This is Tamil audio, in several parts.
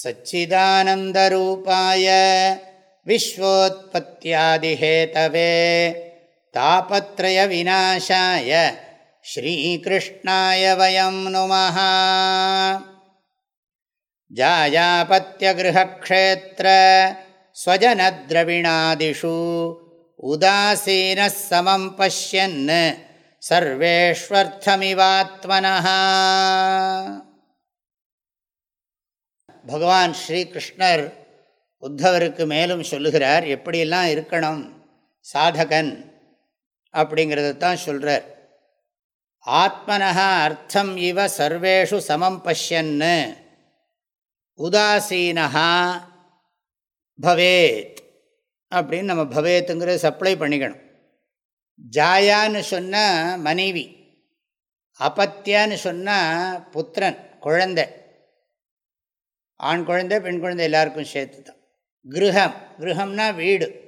सच्चिदानन्दरूपाय विश्वोत्पत्त्यादिहेतवे तापत्रयविनाशाय श्रीकृष्णाय वयं नुमः जायापत्यगृहक्षेत्र स्वजनद्रविणादिषु उदासीनः समं पश्यन् सर्वेष्वर्थमिवात्मनः பகவான் ஸ்ரீகிருஷ்ணர் உத்தவருக்கு மேலும் சொல்லுகிறார் எப்படியெல்லாம் இருக்கணும் சாதகன்? அப்படிங்கிறத தான் சொல்கிறார் ஆத்மனஹா அர்த்தம் இவ சர்வேஷு சமம் பஷ்யன்னு உதாசீனஹா பவேத் அப்படின்னு நம்ம பவேத்துங்கிறத சப்ளை பண்ணிக்கணும். ஜாயான்னு சொன்னால் மனைவி அபத்தியான்னு சொன்னால் புத்திரன் குழந்தை. ஆண் குழந்தை பெண் குழந்தை எல்லாருக்கும் சேர்த்து தான் கிரகம் கிரகம்னா வீடு.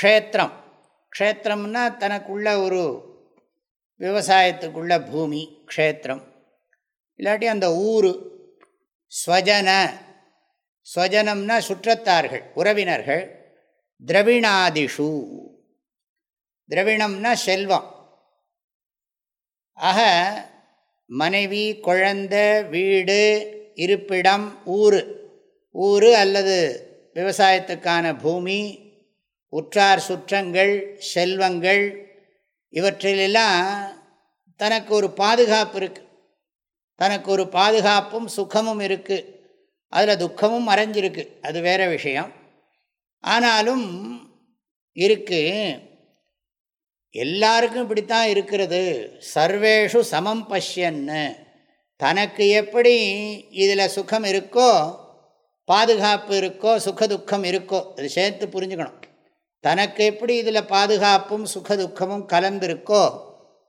க்ஷேத்திரம். க்ஷேத்திரம்னா தனக்குள்ள ஒரு விவசாயத்துக்குள்ள பூமி க்ஷேத்திரம். இல்லாட்டி அந்த ஊர் ஸ்வஜன. ஸ்வஜனம்னா சுற்றத்தார்கள் உறவினர்கள். திரவிணாதிஷு. திரவிணம்னா செல்வம். ஆக மனைவி குழந்தை வீடு இருப்பிடம் ஊர் ஊர் அல்லது விவசாயத்துக்கான பூமி உற்றார் சுற்றங்கள் செல்வங்கள் இவற்றிலெல்லாம் தனக்கு ஒரு பாதுகாப்பு இருக்குது தனக்கு ஒரு பாதுகாப்பும் சுகமும் இருக்குது அதில் துக்கமும் மறைஞ்சிருக்கு. அது வேறு விஷயம். ஆனாலும் இருக்குது எல்லாருக்கும் இப்படித்தான் இருக்கிறது. சர்வேஷு சமம் பஷ்யன்னு. தனக்கு எப்படி இதில் சுகம் இருக்கோ பாதுகாப்பு இருக்கோ சுகதுக்கம் இருக்கோ இது சேர்த்து புரிஞ்சுக்கணும். தனக்கு எப்படி இதில் பாதுகாப்பும் சுகதுக்கமும் கலந்துருக்கோ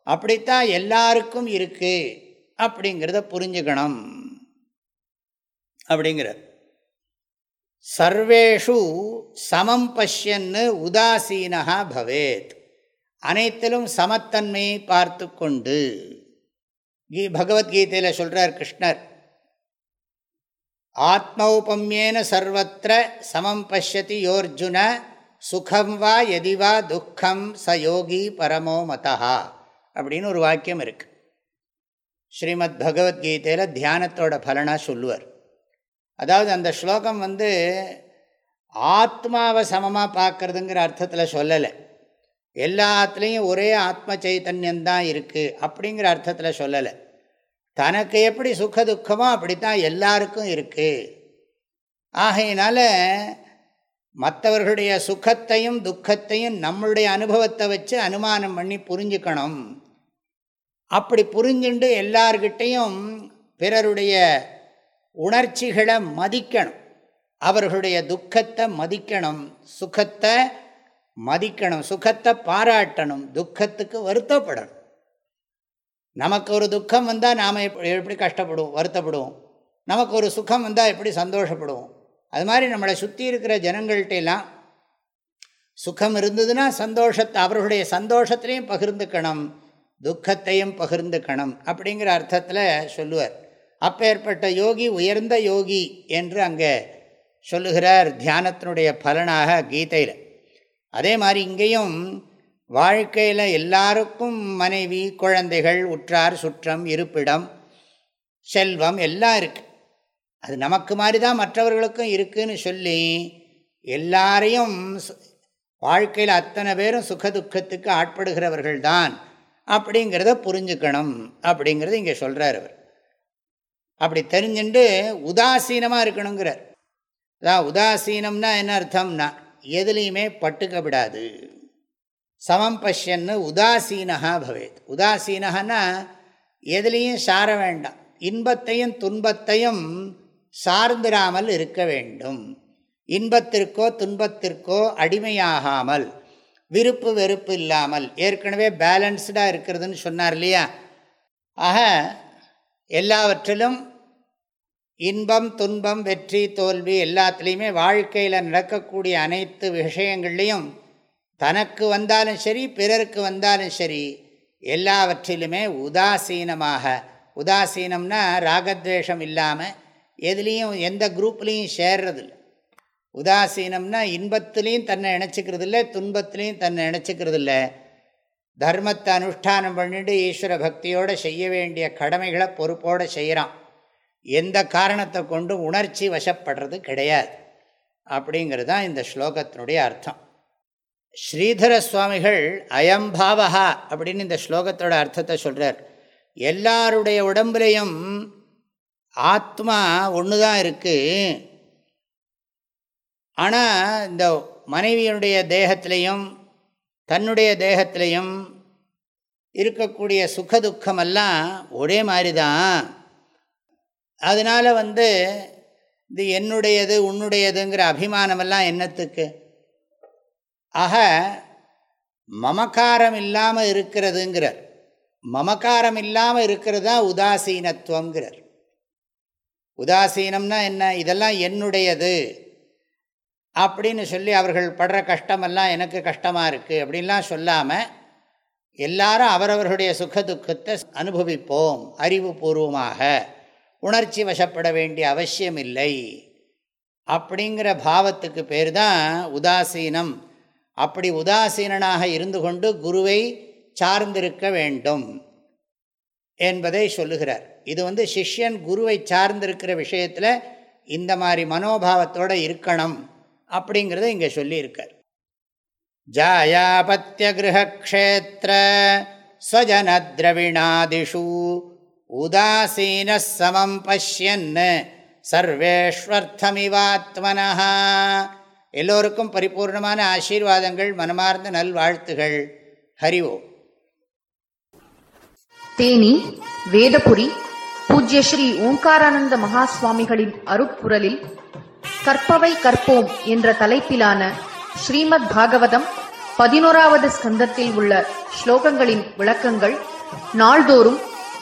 அப்படித்தான் எல்லாருக்கும் இருக்குது அப்படிங்கிறத புரிஞ்சுக்கணும். அப்படிங்கிறது சர்வேஷு சமம் பஷ்யன்னு உதாசீனகா பவேத். அனைத்திலும் சமத்தன்மையை பார்த்து கொண்டு கீ பகவத்கீதையில் சொல்கிறார் கிருஷ்ணர். ஆத்மௌபமியேன சர்வத்திர சமம் பசியதி யோர்ஜுன சுகம் வா எதி வா துக்கம் ச யோகி பரமோ மதா அப்படின்னு ஒரு வாக்கியம் இருக்குது ஸ்ரீமத் பகவத்கீதையில் தியானத்தோட பலனாக சொல்லுவார். அதாவது அந்த ஸ்லோகம் வந்து ஆத்மாவை சமமாக பார்க்குறதுங்கிற அர்த்தத்தில் சொல்லலை. எல்லாத்துலேயும் ஒரே ஆத்ம சைத்தன்யந்தான் இருக்குது அப்படிங்கிற அர்த்தத்தில் சொல்லலை. தனக்கு எப்படி சுக துக்கமோ அப்படித்தான் எல்லாருக்கும் இருக்குது ஆகையினால மற்றவர்களுடைய சுகத்தையும் துக்கத்தையும் நம்மளுடைய அனுபவத்தை வச்சு அனுமானம் பண்ணி புரிஞ்சுக்கணும். அப்படி புரிஞ்சுண்டு எல்லார்கிட்டையும் பிறருடைய உணர்ச்சிகளை மதிக்கணும். அவர்களுடைய துக்கத்தை மதிக்கணும். சுகத்தை மதிக்கணும் சுகத்தை பாராட்டணும் துக்கத்துக்கு வருத்தப்படணும். நமக்கு ஒரு துக்கம் வந்தால் நாம் எப்படி எப்படி கஷ்டப்படுவோம் வருத்தப்படுவோம். நமக்கு ஒரு சுகம் வந்தால் எப்படி சந்தோஷப்படுவோம். அது மாதிரி நம்மளை சுற்றி இருக்கிற ஜனங்கள்கிட்டலாம் சுகம் இருந்ததுன்னா சந்தோஷத்தை அவர்களுடைய சந்தோஷத்திலையும் பகிர்ந்துக்கணும் துக்கத்தையும் பகிர்ந்துக்கணும் அப்படிங்கிற அர்த்தத்தில் சொல்லுவார். அப்பேற்பட்ட யோகி உயர்ந்த யோகி என்று அங்கே சொல்லுகிறார் தியானத்தினுடைய பலனாக கீதையில். அதே மாதிரி இங்கேயும் வாழ்க்கையில் எல்லாருக்கும் மனைவி குழந்தைகள் உற்றார் சுற்றம் இருப்பிடம் செல்வம் எல்லாம் இருக்குது அது நமக்கு மாதிரி தான் மற்றவர்களுக்கும் இருக்குதுன்னு சொல்லி எல்லாரையும் வாழ்க்கையில் அத்தனை பேரும் சுகதுக்கத்துக்கு ஆட்படுகிறவர்கள் தான் அப்படிங்கிறத புரிஞ்சுக்கணும் அப்படிங்கிறத இங்கே சொல்கிறார் அவர். அப்படி தெரிஞ்சுட்டு உதாசீனமாக இருக்கணுங்கிறார். அதான் உதாசீனம்னா என்ன அர்த்தம்னா எதுலேயுமே விடாது. சமம் பஷ்யன்னு உதாசீனகா பவேத். உதாசீனகன்னா எதுலேயும் சார வேண்டாம். இன்பத்தையும் துன்பத்தையும் சார்ந்திராமல் இருக்க வேண்டும். இன்பத்திற்கோ துன்பத்திற்கோ அடிமையாகாமல் விருப்பு வெறுப்பு இல்லாமல் ஏற்கனவே பேலன்ஸ்டாக இருக்கிறதுன்னு சொன்னார் இல்லையா? ஆக எல்லாவற்றிலும் இன்பம் துன்பம் வெற்றி தோல்வி எல்லாத்துலேயுமே வாழ்க்கையில் நடக்கக்கூடிய அனைத்து விஷயங்கள்லேயும் தனக்கு வந்தாலும் சரி பிறருக்கு வந்தாலும் சரி எல்லாவற்றிலுமே உதாசீனமாக உதாசீனம்னா ராகத்வேஷம் இல்லாமல் எதுலேயும் எந்த குரூப்லேயும் சேர்றதில்ல. உதாசீனம்னா இன்பத்துலேயும் தன்னை நினச்சிக்கிறது இல்லை துன்பத்துலேயும் தன்னை நினச்சிக்கிறது இல்லை தர்மத்தை அனுஷ்டானம் பண்ணிட்டு ஈஸ்வர பக்தியோடு செய்ய வேண்டிய கடமைகளை பொறுப்போடு செய்கிறான் எந்த காரணத்தை கொண்டு உணர்ச்சி வசப்படுறது கிடையாது. அப்படிங்கிறது தான் இந்த ஸ்லோகத்தினுடைய அர்த்தம். ஸ்ரீதர சுவாமிகள் அயம்பாவகா அப்படின்னு இந்த ஸ்லோகத்தோட அர்த்தத்தை சொல்கிறார் எல்லாருடைய உடம்புலையும் ஆத்மா ஒன்று தான் இருக்குது ஆனால் இந்த மனைவியினுடைய தேகத்திலையும் தன்னுடைய தேகத்திலையும் இருக்கக்கூடிய சுகதுக்கமெல்லாம் ஒரே மாதிரி தான் அதனால் வந்து இது என்னுடையது உன்னுடையதுங்கிற அபிமானமெல்லாம் என்னத்துக்கு? ஆக மமக்காரம் இல்லாமல் இருக்கிறதுங்கிறார். மமக்காரம் இல்லாமல் இருக்கிறது தான் உதாசீனத்துவங்கிறார். உதாசீனம்னா என்ன? இதெல்லாம் என்னுடையது. அப்படின்னு சொல்லி அவர்கள் படுற கஷ்டமெல்லாம் எனக்கு கஷ்டமாக இருக்குது அப்படின்லாம் சொல்லாமல் எல்லாரும் அவரவர்களுடைய சுக துக்கத்தை அனுபவிப்போம் அறிவுபூர்வமாக. உணர்ச்சி வசப்பட வேண்டிய அவசியம் இல்லை அப்படிங்கிற பாவத்துக்கு பேர் தான் உதாசீனம். அப்படி உதாசீனனாக இருந்து கொண்டு குருவை சார்ந்திருக்க வேண்டும் என்பதை சொல்லுகிறார். இது வந்து சிஷ்யன் குருவை சார்ந்திருக்கிற விஷயத்தில் இந்த மாதிரி மனோபாவத்தோடு இருக்கணும் அப்படிங்கிறத இங்கே சொல்லியிருக்கார். ஜாயாபத்திய ஜாயாபத்தியகிரகக்ஷேத்திர ஸ்வஜனத்ரவிணாதிஷு உதாசீன சமம் பஷ்யன் சர்வேஸ்வர்த்தமிவாத்மனா எல்லோருக்கும் பரிபூர்ணமான ஆசீர்வாதங்கள் மனமார்ந்த நல்வாழ்த்துகள். ஹரிவோ தேனி வேதபுரி பூஜ்ய ஸ்ரீ ஓங்காரானந்த மகா சுவாமிகளின் அருப்புரலில் கற்பவை கற்போம் என்ற தலைப்பிலான ஸ்ரீமத் பாகவதம் பதினோராவது ஸ்கந்தத்தில் உள்ள ஸ்லோகங்களின் விளக்கங்கள் நாள்தோறும்